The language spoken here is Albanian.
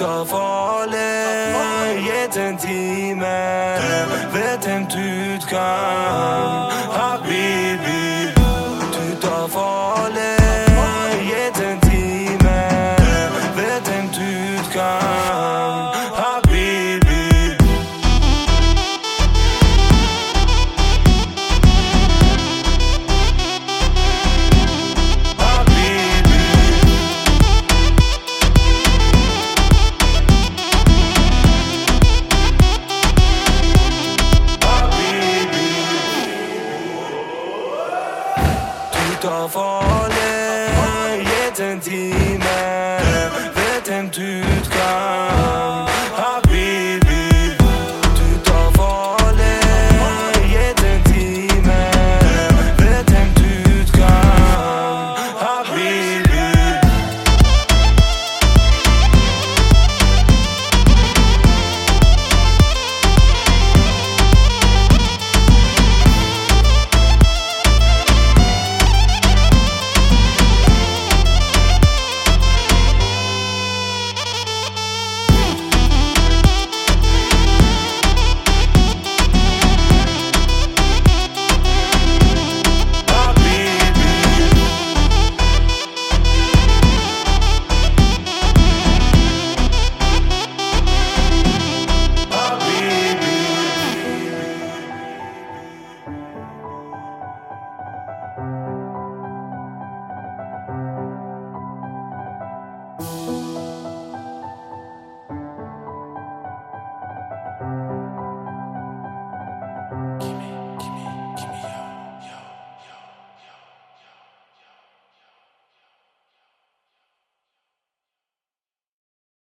Të folë jetën time vetëm ty të kan Do falle, jetën ti me, vetën ty